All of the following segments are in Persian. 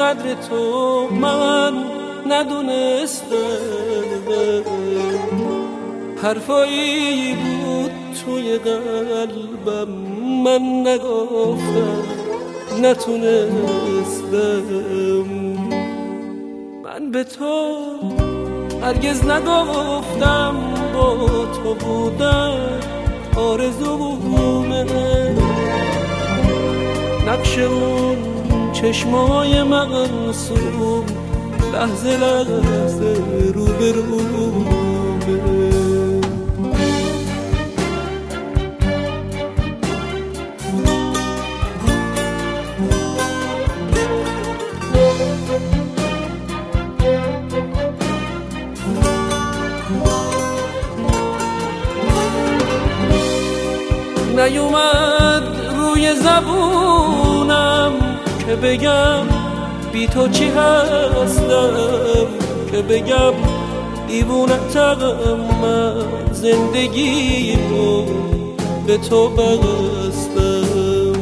قدر تو من ندونستم حرفایی بود توی قلبم من نگفتم نتونستم. من به تو هرگز نگفتم با تو بودم آرزومه نقش اون چشمای مقصوم لحظه لحظه رو به نیومد روی زبونم که بگم بی تو چی هستم؟ که بگم دیوونتم من زندگی رو به تو بستم.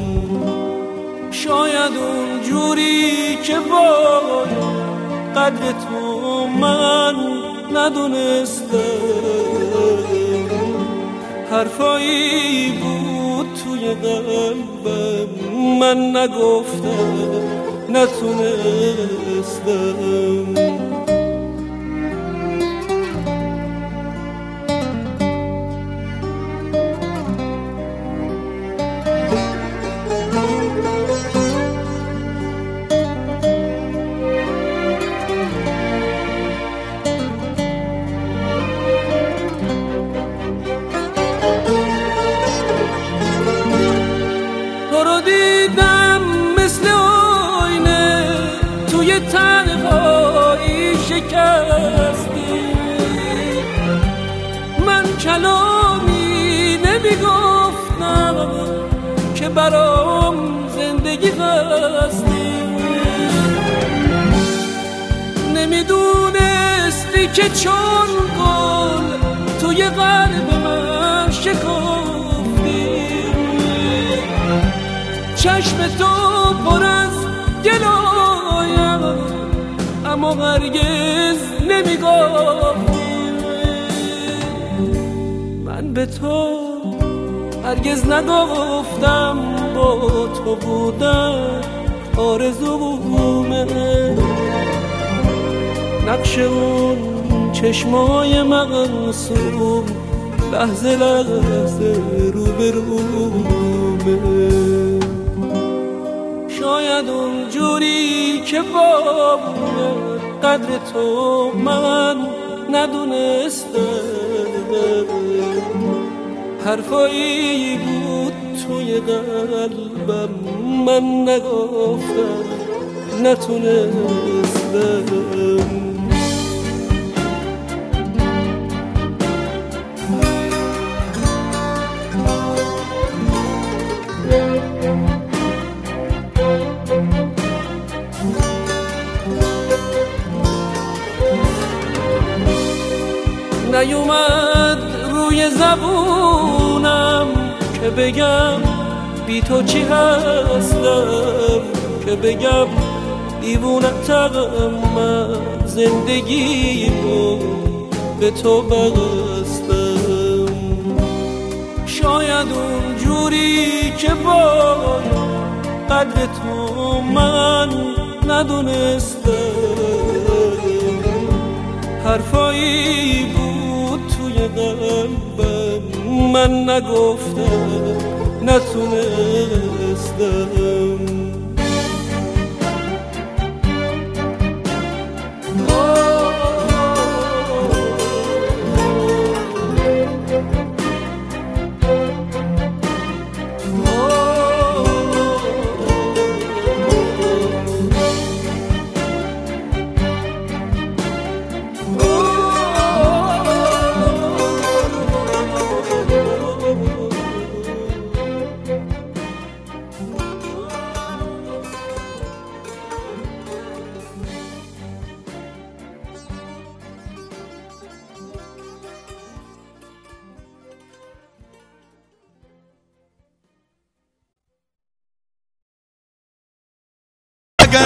شاید اون جوری که باید قدر تو من ندونستم. حرفایی بود قلبم من نگفتم نتونستم. شکستی. من کلامی نمی‌گفتم که برام زندگی هستی. نمی‌دونستی که چون گل توی قلب من شکفتی چشم تو پر از گلایم اما هرگز نمی‌گفتی. من به تو هرگز نگفتم با تو بودن آرزومه. نقش اون چشمای مقصوم لحظه لحظه رو به شاید اون جوری که با قدر تو من ندونستم. حرفایی بود توی قلبم من نگفتم. نتونستم. نیومد روی زبونم که بگم بی تو چی هستم؟ که بگم دیوونتم من زندگی رو به تو بستم. شاید اون جوری که با قدر تو من ندونستم. حرفایی بود من نگفتم نتونستم. آه